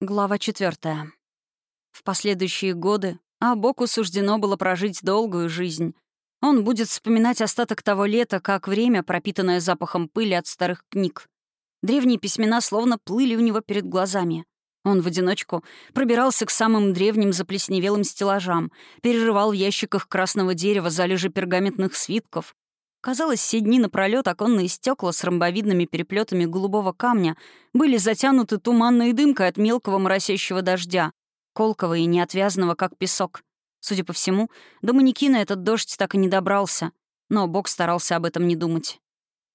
Глава четвертая. В последующие годы Абоку суждено было прожить долгую жизнь. Он будет вспоминать остаток того лета, как время, пропитанное запахом пыли от старых книг. Древние письмена словно плыли у него перед глазами. Он в одиночку пробирался к самым древним заплесневелым стеллажам, перерывал в ящиках красного дерева залежи пергаментных свитков, Казалось, все дни напролёт оконные стекла с ромбовидными переплетами голубого камня были затянуты туманной дымкой от мелкого моросящего дождя, колкого и неотвязного, как песок. Судя по всему, до манекина этот дождь так и не добрался, но Бог старался об этом не думать.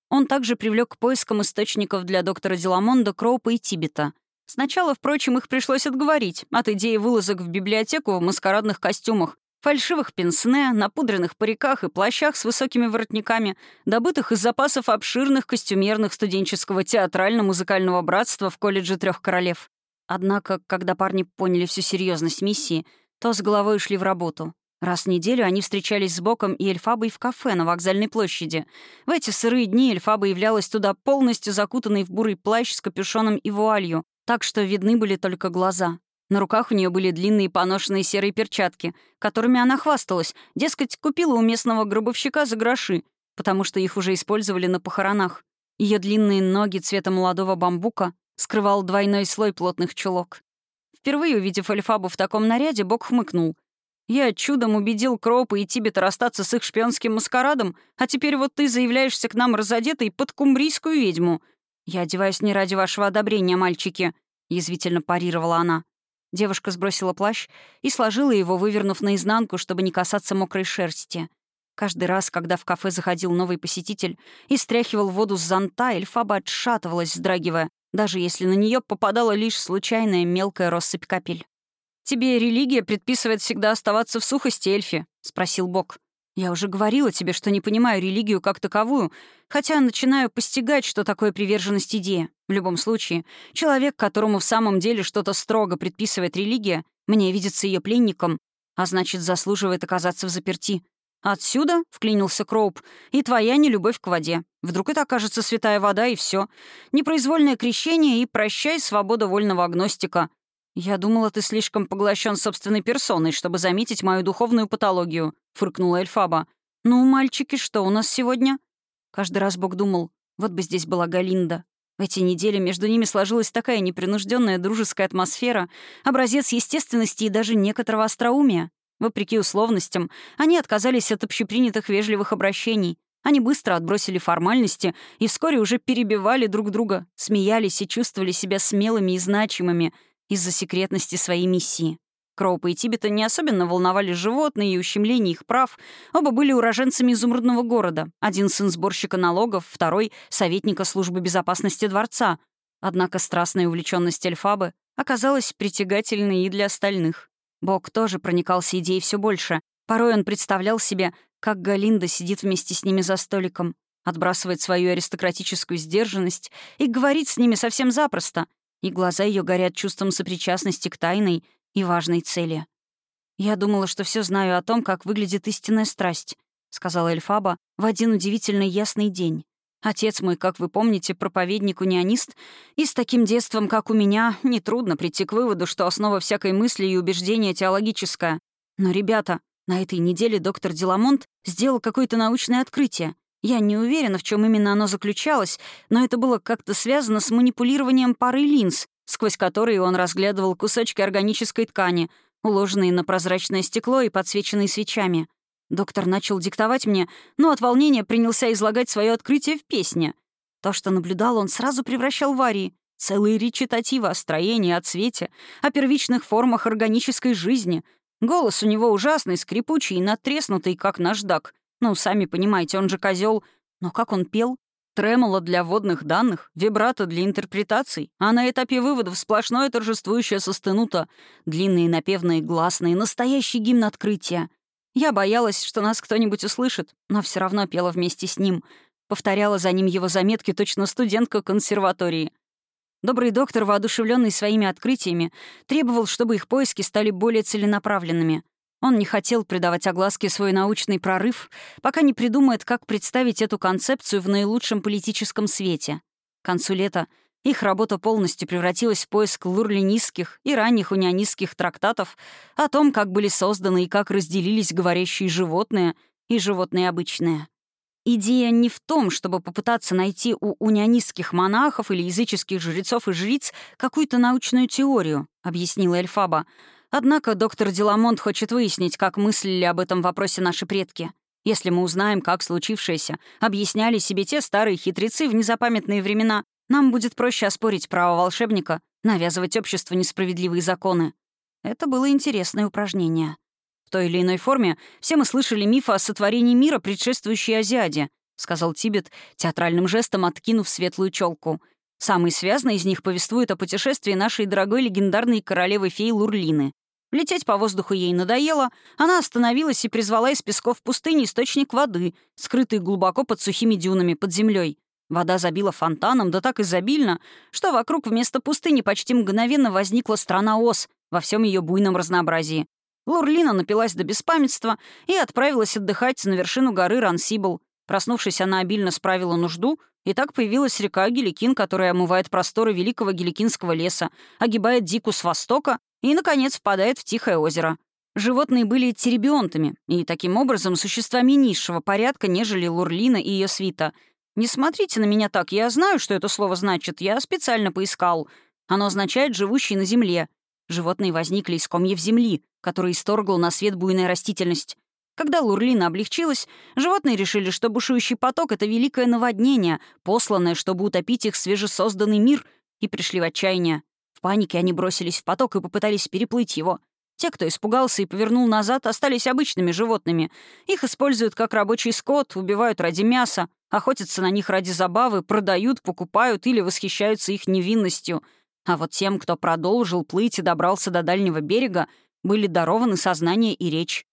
Он также привлек к поискам источников для доктора Деламонда, Кроупа и Тибета. Сначала, впрочем, их пришлось отговорить от идеи вылазок в библиотеку в маскарадных костюмах, фальшивых пенсне, напудренных париках и плащах с высокими воротниками, добытых из запасов обширных костюмерных студенческого театрально-музыкального братства в колледже трех королев. Однако, когда парни поняли всю серьезность миссии, то с головой ушли в работу. Раз в неделю они встречались с Боком и Эльфабой в кафе на вокзальной площади. В эти сырые дни Эльфаба являлась туда полностью закутанной в бурый плащ с капюшоном и вуалью, так что видны были только глаза. На руках у нее были длинные поношенные серые перчатки, которыми она хвасталась, дескать, купила у местного гробовщика за гроши, потому что их уже использовали на похоронах. Ее длинные ноги цвета молодого бамбука скрывал двойной слой плотных чулок. Впервые увидев Эльфабу в таком наряде, Бог хмыкнул. «Я чудом убедил Кроупа и Тибета расстаться с их шпионским маскарадом, а теперь вот ты заявляешься к нам разодетой под кумбрийскую ведьму. Я одеваюсь не ради вашего одобрения, мальчики», — язвительно парировала она. Девушка сбросила плащ и сложила его, вывернув наизнанку, чтобы не касаться мокрой шерсти. Каждый раз, когда в кафе заходил новый посетитель и стряхивал воду с зонта, Эльфаба отшатывалась, вздрагивая, даже если на нее попадала лишь случайная мелкая россыпь капель. «Тебе религия предписывает всегда оставаться в сухости, Эльфи?» — спросил Бог. Я уже говорила тебе, что не понимаю религию как таковую, хотя начинаю постигать, что такое приверженность идее. В любом случае, человек, которому в самом деле что-то строго предписывает религия, мне видится ее пленником, а значит, заслуживает оказаться в заперти. Отсюда, — вклинился Кроуп, — и твоя нелюбовь к воде. Вдруг это окажется святая вода, и все. Непроизвольное крещение и прощай свобода вольного агностика. «Я думала, ты слишком поглощен собственной персоной, чтобы заметить мою духовную патологию», — фыркнула Эльфаба. «Ну, мальчики, что у нас сегодня?» Каждый раз Бог думал, вот бы здесь была Галинда. В эти недели между ними сложилась такая непринужденная дружеская атмосфера, образец естественности и даже некоторого остроумия. Вопреки условностям, они отказались от общепринятых вежливых обращений. Они быстро отбросили формальности и вскоре уже перебивали друг друга, смеялись и чувствовали себя смелыми и значимыми — из-за секретности своей миссии. Кроупа и Тибета не особенно волновали животные и ущемление их прав. Оба были уроженцами изумрудного города. Один сын сборщика налогов, второй — советника службы безопасности дворца. Однако страстная увлеченность Эльфабы оказалась притягательной и для остальных. Бог тоже проникался идеей все больше. Порой он представлял себе, как Галинда сидит вместе с ними за столиком, отбрасывает свою аристократическую сдержанность и говорит с ними совсем запросто, и глаза ее горят чувством сопричастности к тайной и важной цели. «Я думала, что все знаю о том, как выглядит истинная страсть», — сказала Эльфаба в один удивительно ясный день. «Отец мой, как вы помните, проповедник-унионист, и с таким детством, как у меня, нетрудно прийти к выводу, что основа всякой мысли и убеждения теологическая. Но, ребята, на этой неделе доктор Деламонт сделал какое-то научное открытие. Я не уверена, в чем именно оно заключалось, но это было как-то связано с манипулированием пары линз, сквозь которые он разглядывал кусочки органической ткани, уложенные на прозрачное стекло и подсвеченные свечами. Доктор начал диктовать мне, но от волнения принялся излагать свое открытие в песне. То, что наблюдал, он сразу превращал в арии. Целые речитативы о строении, о цвете, о первичных формах органической жизни. Голос у него ужасный, скрипучий и натреснутый, как наждак. Ну, сами понимаете, он же козел. Но как он пел? Тремоло для вводных данных, вибрато для интерпретаций, а на этапе выводов сплошное торжествующее состынуто, длинные напевные гласные, настоящий гимн открытия. Я боялась, что нас кто-нибудь услышит, но все равно пела вместе с ним. Повторяла за ним его заметки точно студентка консерватории. Добрый доктор, воодушевленный своими открытиями, требовал, чтобы их поиски стали более целенаправленными. Он не хотел придавать огласке свой научный прорыв, пока не придумает, как представить эту концепцию в наилучшем политическом свете. К концу лета Их работа полностью превратилась в поиск лурлинистских и ранних унионистских трактатов о том, как были созданы и как разделились говорящие животные и животные обычные. Идея не в том, чтобы попытаться найти у унионистских монахов или языческих жрецов и жриц какую-то научную теорию, объяснила Эльфаба. Однако доктор Деламонт хочет выяснить, как мыслили об этом вопросе наши предки. Если мы узнаем, как случившееся объясняли себе те старые хитрецы в незапамятные времена, нам будет проще оспорить право волшебника, навязывать обществу несправедливые законы. Это было интересное упражнение той или иной форме все мы слышали мифы о сотворении мира, предшествующей Азиаде», — сказал Тибет, театральным жестом откинув светлую челку. «Самый связанный из них повествует о путешествии нашей дорогой легендарной королевы-феи Лурлины. Лететь по воздуху ей надоело, она остановилась и призвала из песков пустыни источник воды, скрытый глубоко под сухими дюнами, под землей. Вода забила фонтаном, да так изобильно, что вокруг вместо пустыни почти мгновенно возникла страна Ос во всем ее буйном разнообразии. Лурлина напилась до беспамятства и отправилась отдыхать на вершину горы Рансибл. Проснувшись, она обильно справила нужду, и так появилась река Геликин, которая омывает просторы великого Геликинского леса, огибает Дику с востока и, наконец, впадает в Тихое озеро. Животные были теребионтами и, таким образом, существами низшего порядка, нежели Лурлина и ее свита. Не смотрите на меня так, я знаю, что это слово значит, я специально поискал. Оно означает «живущий на земле», Животные возникли из комьев земли, которые исторгла на свет буйная растительность. Когда Лурлина облегчилась, животные решили, что бушующий поток — это великое наводнение, посланное, чтобы утопить их свежесозданный мир, и пришли в отчаяние. Панике они бросились в поток и попытались переплыть его. Те, кто испугался и повернул назад, остались обычными животными. Их используют как рабочий скот, убивают ради мяса, охотятся на них ради забавы, продают, покупают или восхищаются их невинностью — а вот тем, кто продолжил плыть и добрался до дальнего берега, были дарованы сознание и речь.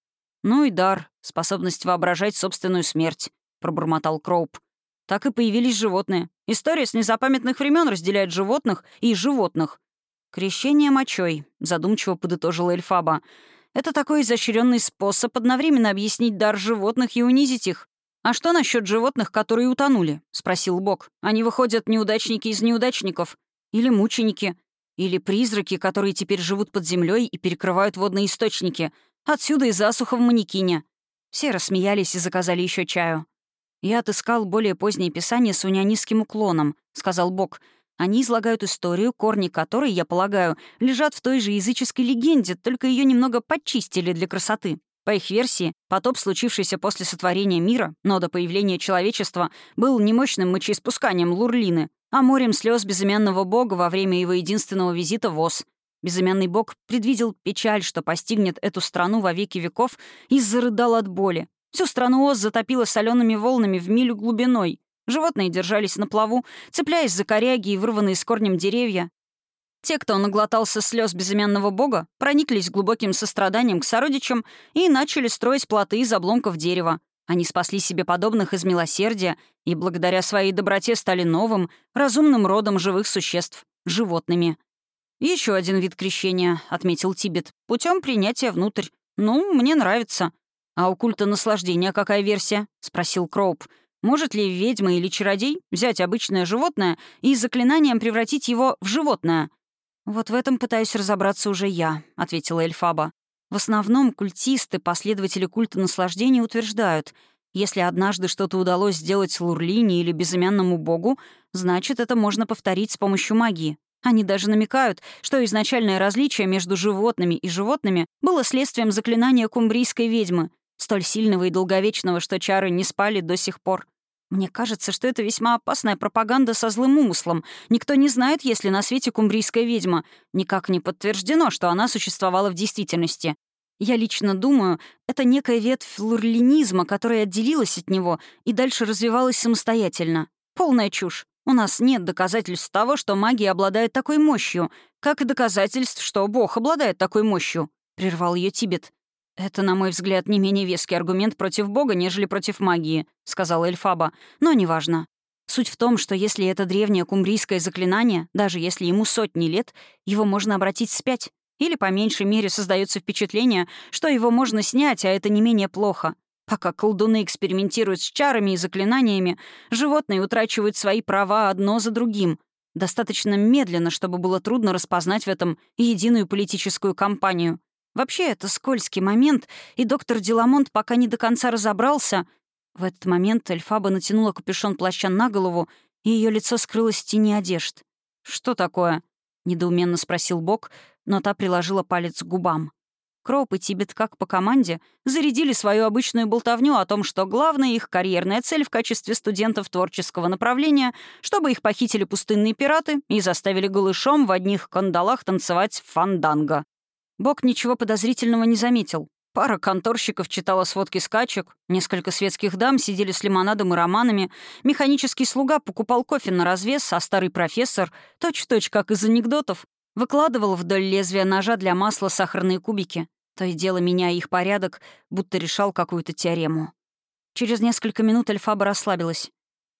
«Ну и дар, способность воображать собственную смерть», — пробормотал Кроуп. Так и появились животные. История с незапамятных времен разделяет животных и животных. «Крещение мочой», — задумчиво подытожила Эльфаба. «Это такой изощренный способ одновременно объяснить дар животных и унизить их. «А что насчет животных, которые утонули?» — спросил Бог. «Они выходят неудачники из неудачников. Или мученики. Или призраки, которые теперь живут под землей и перекрывают водные источники. Отсюда и засуха в манекине. Все рассмеялись и заказали еще чаю. «Я отыскал более позднее писание с унионистским уклоном», — сказал Бог. «Они излагают историю, корни которой, я полагаю, лежат в той же языческой легенде, только ее немного подчистили для красоты. По их версии, потоп, случившийся после сотворения мира, но до появления человечества, был не мощным мочеиспусканием Лурлины, а морем слез безымянного бога во время его единственного визита в Ос. Безымянный бог предвидел печаль, что постигнет эту страну во веки веков, и зарыдал от боли. Всю страну Оз затопило солеными волнами в милю глубиной. Животные держались на плаву, цепляясь за коряги и вырванные с корнем деревья. Те, кто наглотался слез безымянного бога, прониклись глубоким состраданием к сородичам и начали строить плоты из обломков дерева. Они спасли себе подобных из милосердия и благодаря своей доброте стали новым, разумным родом живых существ — животными. Еще один вид крещения», — отметил Тибет, путем принятия внутрь. «Ну, мне нравится». «А у культа наслаждения какая версия?» — спросил Кроуп. «Может ли ведьма или чародей взять обычное животное и заклинанием превратить его в животное?» «Вот в этом пытаюсь разобраться уже я», — ответила Эльфаба. В основном культисты, последователи культа наслаждения утверждают, если однажды что-то удалось сделать Лурлине или безымянному богу, значит, это можно повторить с помощью магии. Они даже намекают, что изначальное различие между животными и животными было следствием заклинания кумбрийской ведьмы, столь сильного и долговечного, что чары не спали до сих пор. Мне кажется, что это весьма опасная пропаганда со злым умыслом. Никто не знает, есть ли на свете кумбрийская ведьма. Никак не подтверждено, что она существовала в действительности. Я лично думаю, это некая ветвь лурлинизма, которая отделилась от него и дальше развивалась самостоятельно. Полная чушь. У нас нет доказательств того, что магия обладает такой мощью, как и доказательств, что Бог обладает такой мощью», — прервал ее Тибет. «Это, на мой взгляд, не менее веский аргумент против Бога, нежели против магии», — сказала Эльфаба. «Но неважно. Суть в том, что если это древнее кумбрийское заклинание, даже если ему сотни лет, его можно обратить вспять. Или, по меньшей мере, создается впечатление, что его можно снять, а это не менее плохо. Пока колдуны экспериментируют с чарами и заклинаниями, животные утрачивают свои права одно за другим. Достаточно медленно, чтобы было трудно распознать в этом единую политическую кампанию. Вообще, это скользкий момент, и доктор Деламонт пока не до конца разобрался. В этот момент Эльфаба натянула капюшон плаща на голову, и ее лицо скрылось в тени одежд. «Что такое?» — недоуменно спросил Бог, но та приложила палец к губам. Кроуп и Тибет, как по команде, зарядили свою обычную болтовню о том, что главная их карьерная цель в качестве студентов творческого направления, чтобы их похитили пустынные пираты и заставили голышом в одних кандалах танцевать фанданго. Бог ничего подозрительного не заметил. Пара конторщиков читала сводки скачек, несколько светских дам сидели с лимонадом и романами, механический слуга покупал кофе на развес, а старый профессор, точь-в-точь, -точь, как из анекдотов, Выкладывал вдоль лезвия ножа для масла сахарные кубики, то и дело меняя их порядок, будто решал какую-то теорему. Через несколько минут Эльфаба расслабилась.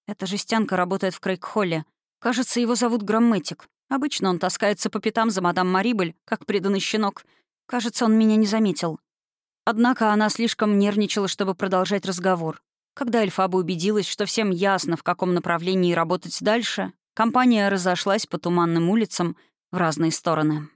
Эта жестянка работает в Крейгхолле. Кажется, его зовут Грамметик. Обычно он таскается по пятам за мадам Марибель, как преданный щенок. Кажется, он меня не заметил. Однако она слишком нервничала, чтобы продолжать разговор. Когда Эльфаба убедилась, что всем ясно, в каком направлении работать дальше, компания разошлась по туманным улицам — в разные стороны.